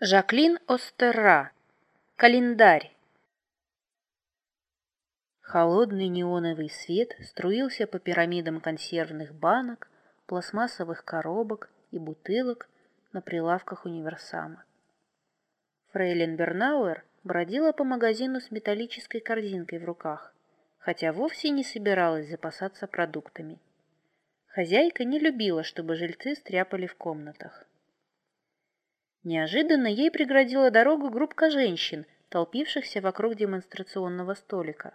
Жаклин Остерра. Календарь. Холодный неоновый свет струился по пирамидам консервных банок, пластмассовых коробок и бутылок на прилавках универсама. Фрейлин Бернауэр бродила по магазину с металлической корзинкой в руках, хотя вовсе не собиралась запасаться продуктами. Хозяйка не любила, чтобы жильцы стряпали в комнатах. Неожиданно ей преградила дорогу группка женщин, толпившихся вокруг демонстрационного столика.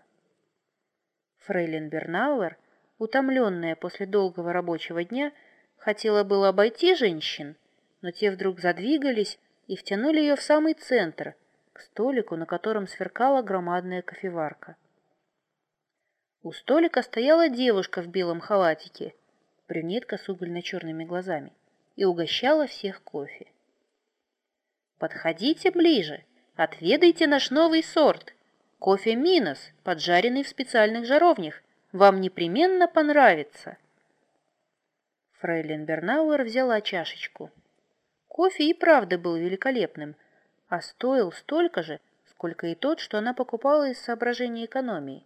Фрейлин Бернауэр, утомленная после долгого рабочего дня, хотела было обойти женщин, но те вдруг задвигались и втянули ее в самый центр, к столику, на котором сверкала громадная кофеварка. У столика стояла девушка в белом халатике, брюнетка с угольно-черными глазами, и угощала всех кофе. Подходите ближе, отведайте наш новый сорт. Кофе Минос, поджаренный в специальных жаровнях. Вам непременно понравится. Фрейлин Бернауэр взяла чашечку. Кофе и правда был великолепным, а стоил столько же, сколько и тот, что она покупала из соображения экономии.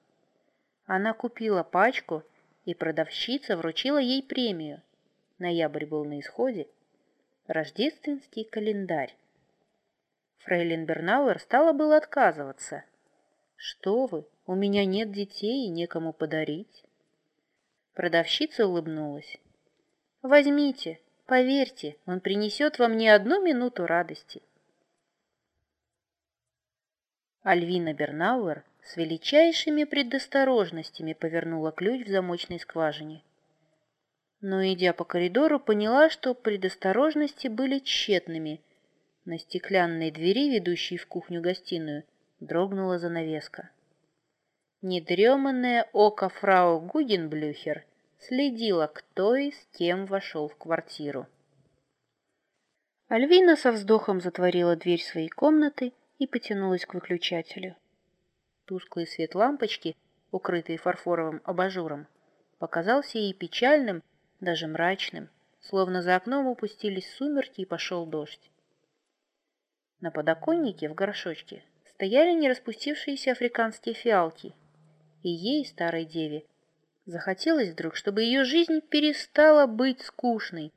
Она купила пачку, и продавщица вручила ей премию. Ноябрь был на исходе. Рождественский календарь. Фрейлин Бернауэр стала было отказываться. «Что вы, у меня нет детей и некому подарить». Продавщица улыбнулась. «Возьмите, поверьте, он принесет вам не одну минуту радости». Альвина Бернауэр с величайшими предосторожностями повернула ключ в замочной скважине. Но, идя по коридору, поняла, что предосторожности были тщетными – на стеклянной двери, ведущей в кухню-гостиную, дрогнула занавеска. Недреманное око фрау Гугенблюхер следило, кто и с кем вошел в квартиру. Альвина со вздохом затворила дверь своей комнаты и потянулась к выключателю. Тусклый свет лампочки, укрытый фарфоровым абажуром, показался ей печальным, даже мрачным, словно за окном упустились сумерки и пошел дождь. На подоконнике в горшочке стояли не распустившиеся африканские фиалки, и ей, старой деве, захотелось вдруг, чтобы ее жизнь перестала быть скучной,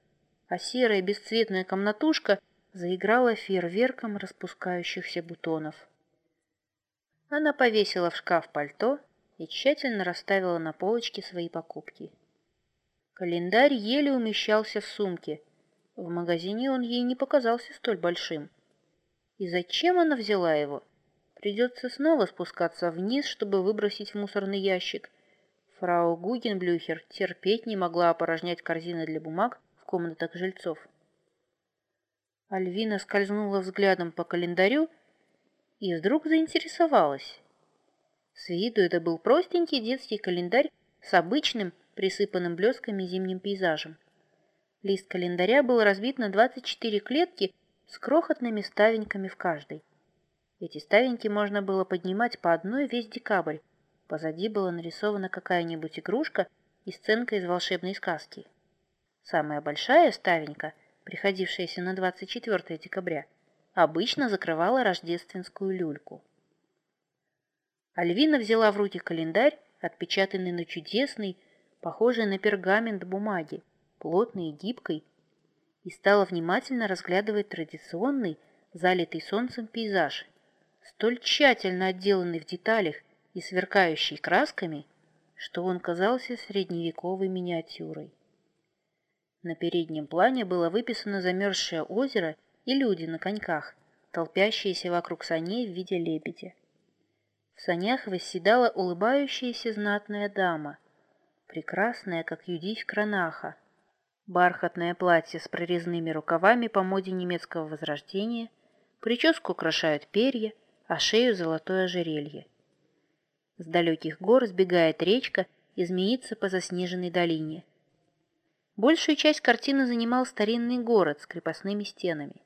а серая бесцветная комнатушка заиграла фейерверком распускающихся бутонов. Она повесила в шкаф пальто и тщательно расставила на полочке свои покупки. Календарь еле умещался в сумке. В магазине он ей не показался столь большим. И зачем она взяла его? Придется снова спускаться вниз, чтобы выбросить в мусорный ящик. Фрау Гугенблюхер терпеть не могла опорожнять корзины для бумаг в комнатах жильцов. Альвина скользнула взглядом по календарю и вдруг заинтересовалась. С виду это был простенький детский календарь с обычным, присыпанным блесками зимним пейзажем. Лист календаря был разбит на 24 клетки с крохотными ставеньками в каждой. Эти ставеньки можно было поднимать по одной весь декабрь. Позади была нарисована какая-нибудь игрушка и сценка из волшебной сказки. Самая большая ставенька, приходившаяся на 24 декабря, обычно закрывала рождественскую люльку. Альвина взяла в руки календарь, отпечатанный на чудесной, похожей на пергамент бумаги, плотной и гибкой, и стала внимательно разглядывать традиционный, залитый солнцем пейзаж, столь тщательно отделанный в деталях и сверкающий красками, что он казался средневековой миниатюрой. На переднем плане было выписано замерзшее озеро и люди на коньках, толпящиеся вокруг саней в виде лебедя. В санях восседала улыбающаяся знатная дама, прекрасная, как Юдивь Кранаха, бархатное платье с прорезными рукавами по моде немецкого возрождения, прическу украшают перья, а шею золотое ожерелье. С далеких гор сбегает речка и змеится по заснеженной долине. Большую часть картины занимал старинный город с крепостными стенами.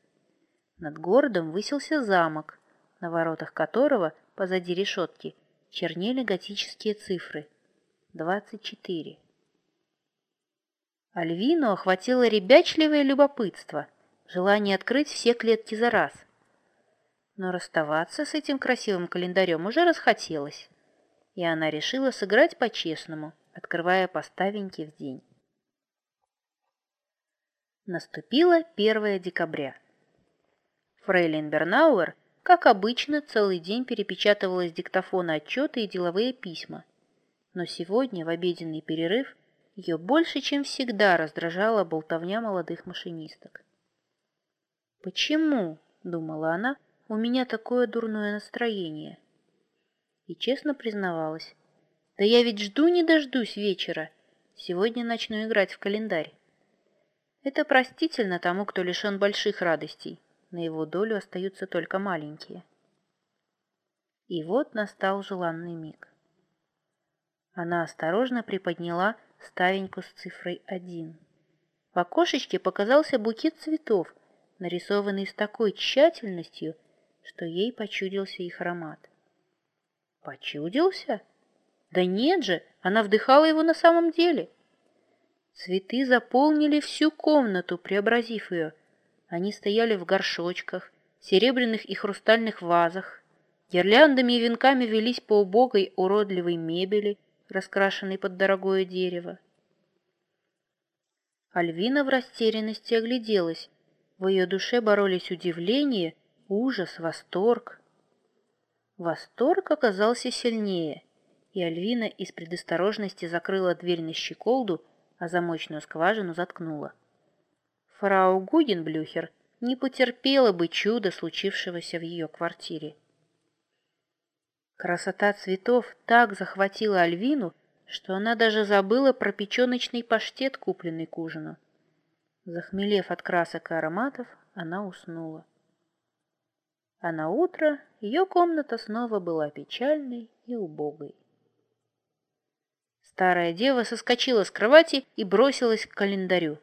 Над городом высился замок, на воротах которого, позади решетки, чернели готические цифры – 24. Альвину охватило ребячливое любопытство, желание открыть все клетки за раз, Но расставаться с этим красивым календарем уже расхотелось, и она решила сыграть по-честному, открывая поставеньки в день. Наступило 1 декабря. Фрейлин Бернауэр, как обычно, целый день перепечатывала с диктофона отчеты и деловые письма. Но сегодня, в обеденный перерыв, ее больше, чем всегда, раздражала болтовня молодых машинисток. «Почему?» — думала она, — «у меня такое дурное настроение». И честно признавалась. «Да я ведь жду не дождусь вечера. Сегодня начну играть в календарь». Это простительно тому, кто лишен больших радостей. На его долю остаются только маленькие. И вот настал желанный миг. Она осторожно приподняла ставеньку с цифрой один. В окошечке показался букет цветов, нарисованный с такой тщательностью, что ей почудился их аромат. Почудился? Да нет же, она вдыхала его на самом деле. Цветы заполнили всю комнату, преобразив ее. Они стояли в горшочках, серебряных и хрустальных вазах. Гирляндами и венками велись по убогой уродливой мебели, раскрашенной под дорогое дерево. Альвина в растерянности огляделась. В ее душе боролись удивление, ужас, восторг. Восторг оказался сильнее, и Альвина из предосторожности закрыла дверь на щеколду, а замочную скважину заткнула. Фрау Гугенблюхер не потерпела бы чуда, случившегося в ее квартире. Красота цветов так захватила Альвину, что она даже забыла про печеночный паштет, купленный к ужину. Захмелев от красок и ароматов, она уснула. А на утро ее комната снова была печальной и убогой. Старая дева соскочила с кровати и бросилась к календарю.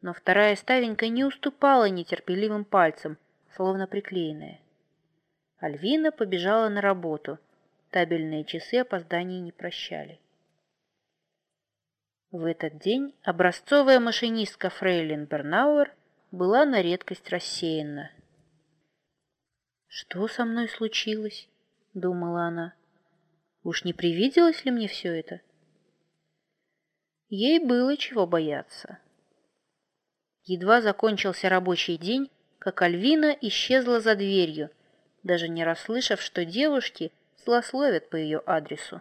Но вторая ставенька не уступала нетерпеливым пальцам, словно приклеенная. Альвина побежала на работу. Табельные часы опозданий не прощали. В этот день образцовая машинистка Фрейлин Бернауэр была на редкость рассеянна. «Что со мной случилось?» — думала она. «Уж не привиделось ли мне все это?» Ей было чего бояться. Едва закончился рабочий день, как Альвина исчезла за дверью, даже не расслышав, что девушки злословят по ее адресу.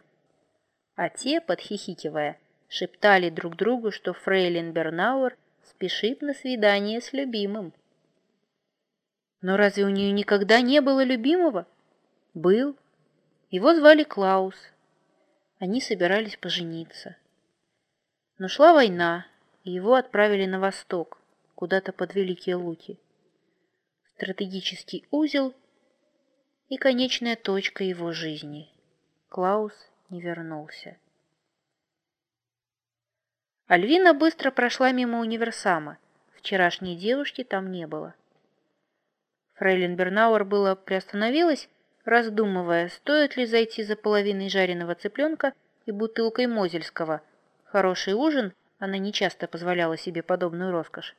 А те, подхихикивая, шептали друг другу, что фрейлин Бернауэр спешит на свидание с любимым. Но разве у нее никогда не было любимого? Был. Его звали Клаус. Они собирались пожениться. Но шла война, и его отправили на восток, куда-то под Великие Луки. Стратегический узел и конечная точка его жизни. Клаус не вернулся. Альвина быстро прошла мимо универсама. Вчерашней девушки там не было. Фрейлин Бернауэр было приостановилась, раздумывая, стоит ли зайти за половиной жареного цыпленка и бутылкой Мозельского – Хороший ужин, она нечасто позволяла себе подобную роскошь,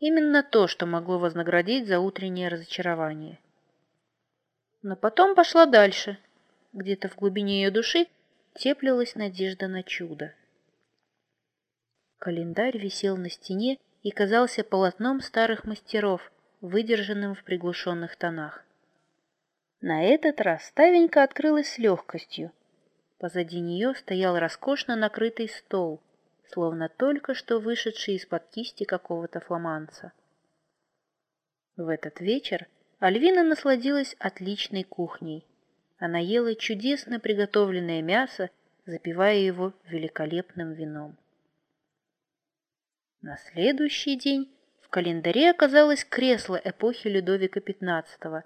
именно то, что могло вознаградить за утреннее разочарование. Но потом пошла дальше. Где-то в глубине ее души теплилась надежда на чудо. Календарь висел на стене и казался полотном старых мастеров, выдержанным в приглушенных тонах. На этот раз ставенька открылась с легкостью, Позади нее стоял роскошно накрытый стол, словно только что вышедший из-под кисти какого-то фламанца. В этот вечер Альвина насладилась отличной кухней. Она ела чудесно приготовленное мясо, запивая его великолепным вином. На следующий день в календаре оказалось кресло эпохи Людовика XV,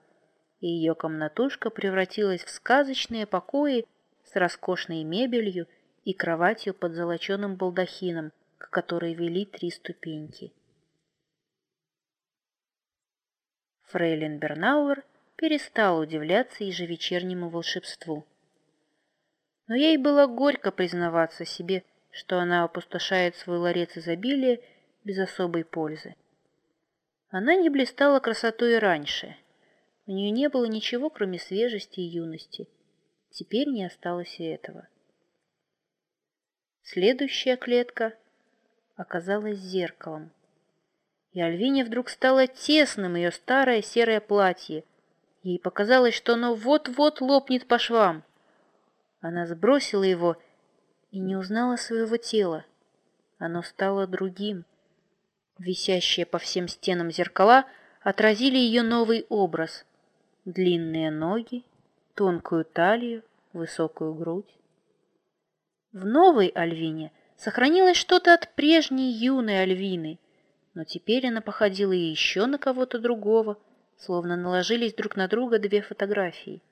и ее комнатушка превратилась в сказочные покои с роскошной мебелью и кроватью под золоченым балдахином, к которой вели три ступеньки. Фрейлин Бернауэр перестала удивляться ежевечернему волшебству. Но ей было горько признаваться себе, что она опустошает свой ларец изобилия без особой пользы. Она не блистала красотой раньше. У нее не было ничего, кроме свежести и юности. Теперь не осталось и этого. Следующая клетка оказалась зеркалом. И Альвине вдруг стало тесным ее старое серое платье. Ей показалось, что оно вот-вот лопнет по швам. Она сбросила его и не узнала своего тела. Оно стало другим. Висящие по всем стенам зеркала отразили ее новый образ. Длинные ноги, тонкую талию, высокую грудь. В новой Альвине сохранилось что-то от прежней юной Альвины, но теперь она походила еще на кого-то другого, словно наложились друг на друга две фотографии.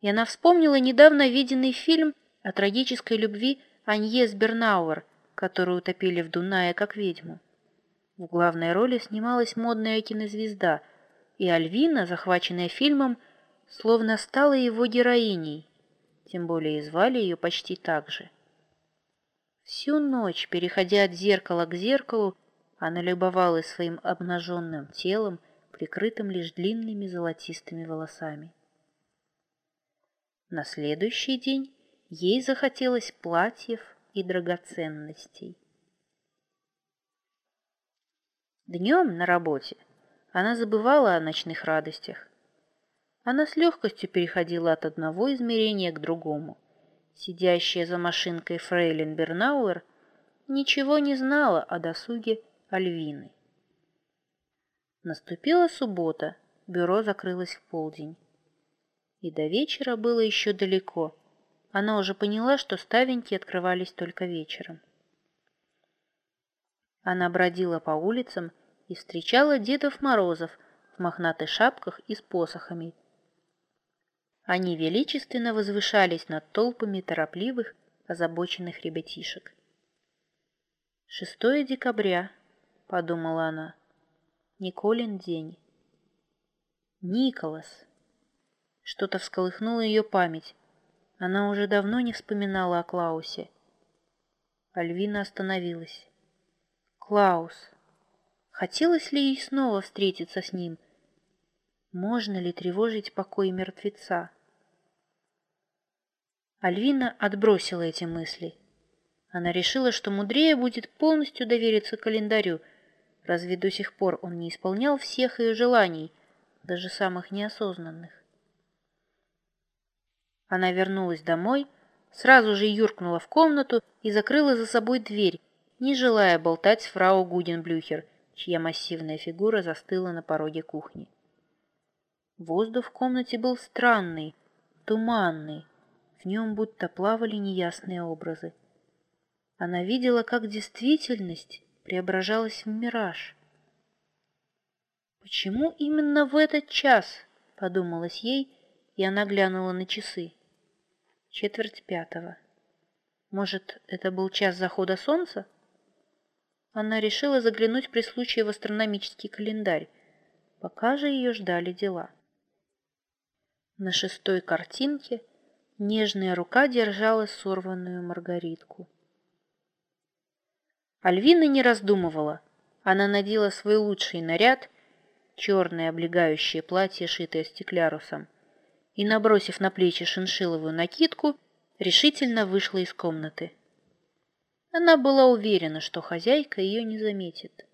И она вспомнила недавно виденный фильм о трагической любви Аньес Бернауэр, которую утопили в Дунае как ведьму. В главной роли снималась модная кинозвезда, и Альвина, захваченная фильмом, словно стала его героиней, тем более и звали ее почти так же. Всю ночь, переходя от зеркала к зеркалу, она любовалась своим обнаженным телом, прикрытым лишь длинными золотистыми волосами. На следующий день ей захотелось платьев и драгоценностей. Днем на работе она забывала о ночных радостях. Она с легкостью переходила от одного измерения к другому. Сидящая за машинкой фрейлин Бернауэр ничего не знала о досуге Альвины. Наступила суббота, бюро закрылось в полдень. И до вечера было еще далеко. Она уже поняла, что ставеньки открывались только вечером. Она бродила по улицам и встречала Дедов Морозов в мохнатых шапках и с посохами. Они величественно возвышались над толпами торопливых, озабоченных ребятишек. «Шестое декабря», — подумала она, — «Николин день». «Николас». Что-то всколыхнуло ее память. Она уже давно не вспоминала о Клаусе. Альвина остановилась. Клаус. Хотелось ли ей снова встретиться с ним? Можно ли тревожить покой мертвеца? Альвина отбросила эти мысли. Она решила, что мудрее будет полностью довериться календарю, разве до сих пор он не исполнял всех ее желаний, даже самых неосознанных. Она вернулась домой, сразу же юркнула в комнату и закрыла за собой дверь, не желая болтать с фрау Гуденблюхер, чья массивная фигура застыла на пороге кухни. Воздух в комнате был странный, туманный, в нем будто плавали неясные образы. Она видела, как действительность преображалась в мираж. «Почему именно в этот час?» — подумалось ей, и она глянула на часы. Четверть пятого. Может, это был час захода солнца? Она решила заглянуть при случае в астрономический календарь, пока же ее ждали дела. На шестой картинке нежная рука держала сорванную маргаритку. Альвина не раздумывала. Она надела свой лучший наряд, черное облегающее платье, шитое стеклярусом, и, набросив на плечи шиншиловую накидку, решительно вышла из комнаты. Она была уверена, что хозяйка ее не заметит.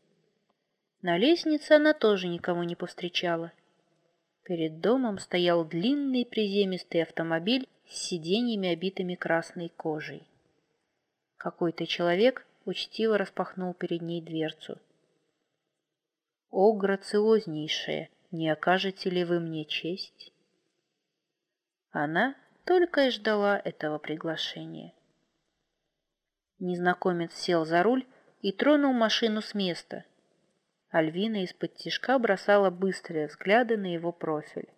На лестнице она тоже никого не повстречала. Перед домом стоял длинный приземистый автомобиль с сиденьями, обитыми красной кожей. Какой-то человек учтиво распахнул перед ней дверцу. «О, грациознейшая, не окажете ли вы мне честь?» Она только и ждала этого приглашения. Незнакомец сел за руль и тронул машину с места. Альвина из-под тишка бросала быстрые взгляды на его профиль.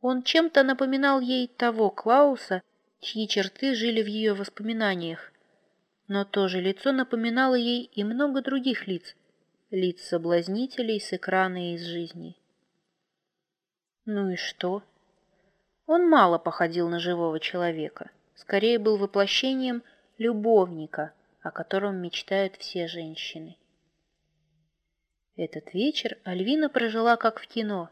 Он чем-то напоминал ей того Клауса, чьи черты жили в ее воспоминаниях, но то же лицо напоминало ей и много других лиц, лиц соблазнителей с экрана и из жизни. Ну и что? Он мало походил на живого человека, скорее был воплощением любовника, о котором мечтают все женщины. Этот вечер Альвина прожила как в кино.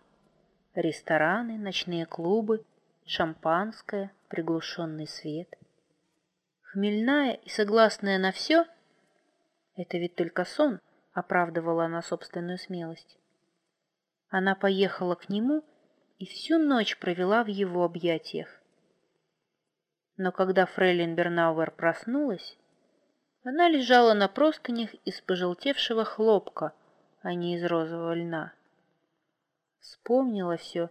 Рестораны, ночные клубы, шампанское, приглушенный свет. Хмельная и согласная на все — это ведь только сон, оправдывала она собственную смелость. Она поехала к нему и всю ночь провела в его объятиях. Но когда фрейлин Бернауэр проснулась, она лежала на простынях из пожелтевшего хлопка, а не из розового льна. Вспомнила все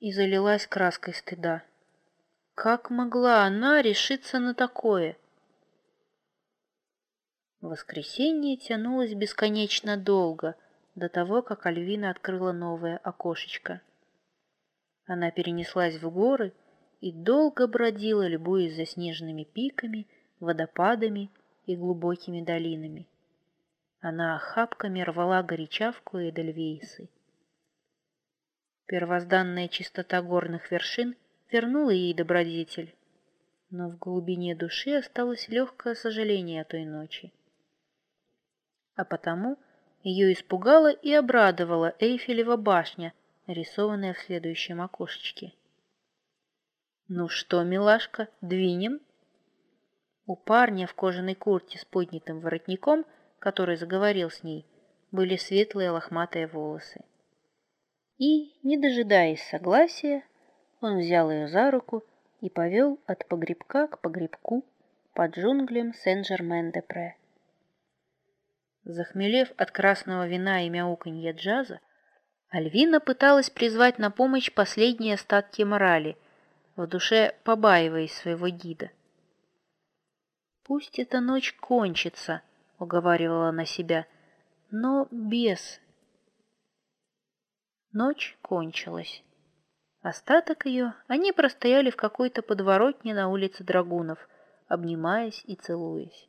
и залилась краской стыда. Как могла она решиться на такое? Воскресенье тянулось бесконечно долго, до того, как Альвина открыла новое окошечко. Она перенеслась в горы и долго бродила, любуясь заснеженными пиками, водопадами и глубокими долинами. Она охапками рвала горячавку и эдельвейсы. Первозданная чистота горных вершин вернула ей добродетель, но в глубине души осталось легкое сожаление о той ночи. А потому ее испугала и обрадовала Эйфелева башня, нарисованная в следующем окошечке. «Ну что, милашка, двинем?» У парня в кожаной куртке с поднятым воротником, который заговорил с ней, были светлые лохматые волосы. И, не дожидаясь согласия, он взял ее за руку и повел от погребка к погребку под джунглям Сен-Жермен-де-Пре. Захмелев от красного вина и мяуканья джаза, Альвина пыталась призвать на помощь последние остатки морали, в душе побаиваясь своего гида. «Пусть эта ночь кончится», — уговаривала она себя, — «но без...» Ночь кончилась. Остаток ее они простояли в какой-то подворотне на улице Драгунов, обнимаясь и целуясь.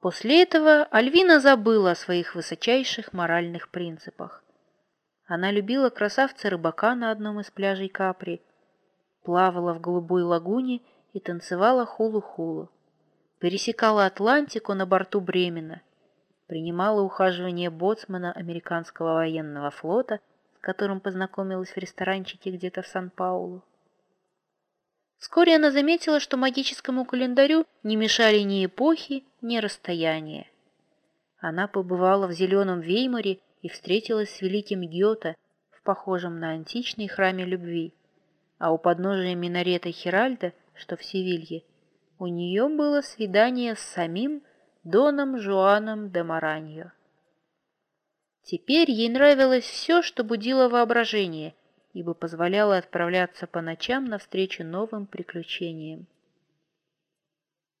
После этого Альвина забыла о своих высочайших моральных принципах. Она любила красавца-рыбака на одном из пляжей Капри, плавала в голубой лагуне и танцевала хулу-хулу. Пересекала Атлантику на борту Бремена, принимала ухаживание боцмана американского военного флота, которым познакомилась в ресторанчике где-то в Сан-Паулу. Вскоре она заметила, что магическому календарю не мешали ни эпохи, ни расстояния. Она побывала в Зеленом Веймаре и встретилась с великим Гёте в похожем на античный храме любви, а у подножия минарета Хиральда что в Севилье, у нее было свидание с самим Доном Жуаном де Мараньо. Теперь ей нравилось все, что будило воображение, ибо позволяло отправляться по ночам навстречу новым приключениям.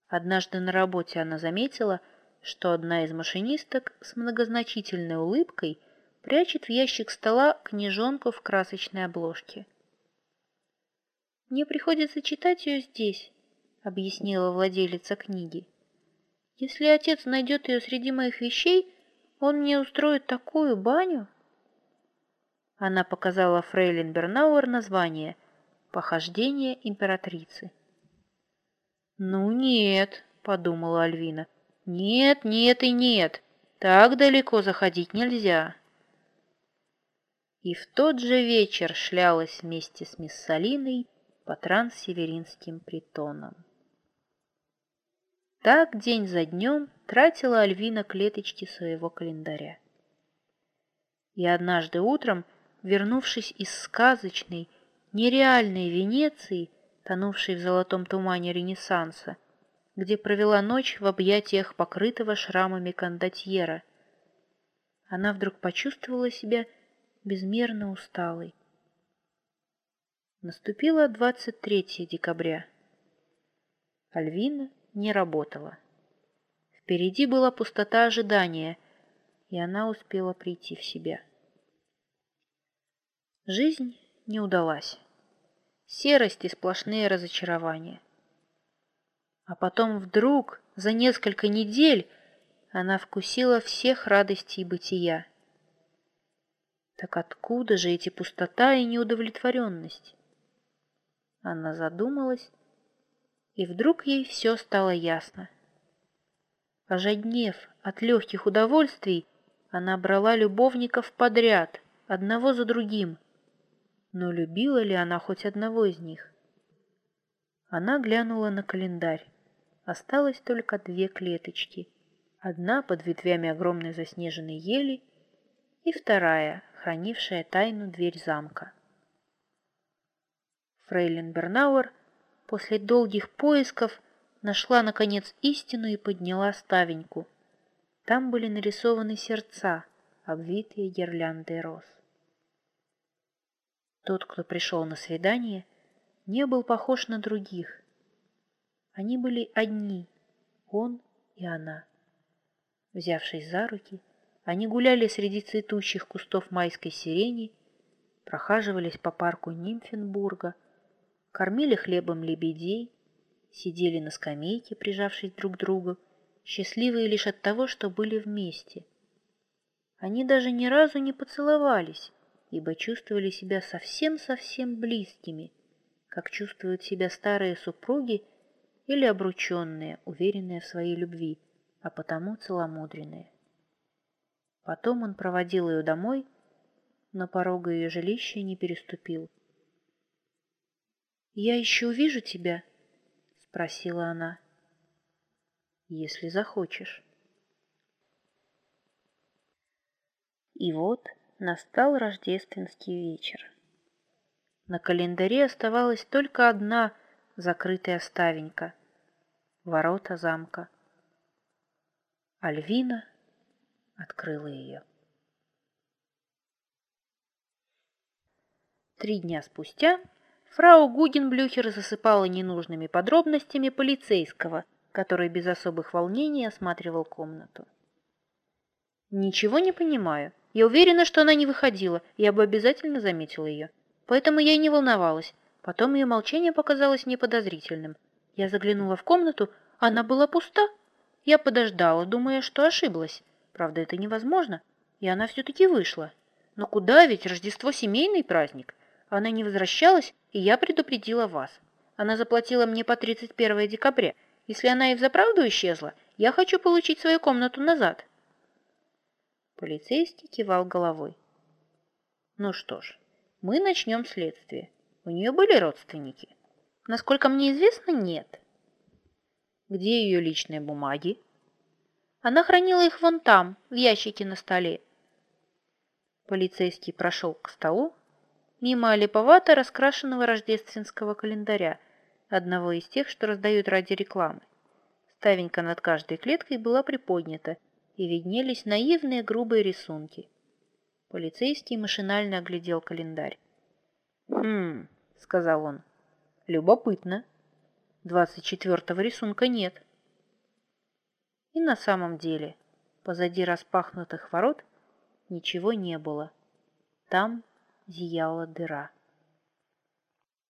Однажды на работе она заметила, что одна из машинисток с многозначительной улыбкой прячет в ящик стола книжонку в красочной обложке. «Мне приходится читать ее здесь», — объяснила владелица книги. «Если отец найдет ее среди моих вещей, он мне устроит такую баню». Она показала фрейлин Бернауэр название «Похождение императрицы». «Ну нет», — подумала Альвина, — «нет, нет и нет, так далеко заходить нельзя». И в тот же вечер шлялась вместе с мисс Салиной по транссеверинским притонам. Так день за днем тратила Альвина клеточки своего календаря. И однажды утром, вернувшись из сказочной, нереальной Венеции, тонувшей в золотом тумане Ренессанса, где провела ночь в объятиях покрытого шрамами кондотьера, она вдруг почувствовала себя безмерно усталой. Наступило 23 декабря. Альвина не работала. Впереди была пустота ожидания, и она успела прийти в себя. Жизнь не удалась. Серость и сплошные разочарования. А потом вдруг, за несколько недель, она вкусила всех радостей бытия. Так откуда же эти пустота и неудовлетворенность? Она задумалась, и вдруг ей все стало ясно. Ожаднев от легких удовольствий, она брала любовников подряд, одного за другим. Но любила ли она хоть одного из них? Она глянула на календарь. Осталось только две клеточки. Одна под ветвями огромной заснеженной ели и вторая, хранившая тайну дверь замка. Фрейлин Бернауэр после долгих поисков нашла, наконец, истину и подняла ставеньку. Там были нарисованы сердца, обвитые гирляндой роз. Тот, кто пришел на свидание, не был похож на других. Они были одни, он и она. Взявшись за руки, они гуляли среди цветущих кустов майской сирени, прохаживались по парку Нимфенбурга, кормили хлебом лебедей, сидели на скамейке, прижавшись друг к другу, счастливые лишь от того, что были вместе. Они даже ни разу не поцеловались, ибо чувствовали себя совсем-совсем близкими, как чувствуют себя старые супруги или обрученные, уверенные в своей любви, а потому целомудренные. Потом он проводил ее домой, но порога ее жилища не переступил. «Я еще увижу тебя?» — спросила она. «Если захочешь». И вот настал рождественский вечер. На календаре оставалась только одна закрытая ставенька — ворота замка. Альвина открыла ее. Три дня спустя фрау Гугенблюхер засыпала ненужными подробностями полицейского, который без особых волнений осматривал комнату. «Ничего не понимаю. Я уверена, что она не выходила, я бы обязательно заметила ее. Поэтому я и не волновалась. Потом ее молчание показалось мне подозрительным. Я заглянула в комнату, она была пуста. Я подождала, думая, что ошиблась. Правда, это невозможно, и она все-таки вышла. Но куда ведь Рождество семейный праздник? Она не возвращалась, и я предупредила вас. Она заплатила мне по 31 декабря. Если она и взаправду исчезла, я хочу получить свою комнату назад. Полицейский кивал головой. Ну что ж, мы начнем следствие. У нее были родственники? Насколько мне известно, нет. Где ее личные бумаги? Она хранила их вон там, в ящике на столе. Полицейский прошел к столу, мимо липовато раскрашенного рождественского календаря, одного из тех, что раздают ради рекламы. Ставенька над каждой клеткой была приподнята, и виднелись наивные грубые рисунки. Полицейский машинально оглядел календарь. «Хм», — сказал он, — «любопытно. Двадцать четвертого рисунка нет». И на самом деле, позади распахнутых ворот ничего не было. Там зияла дыра.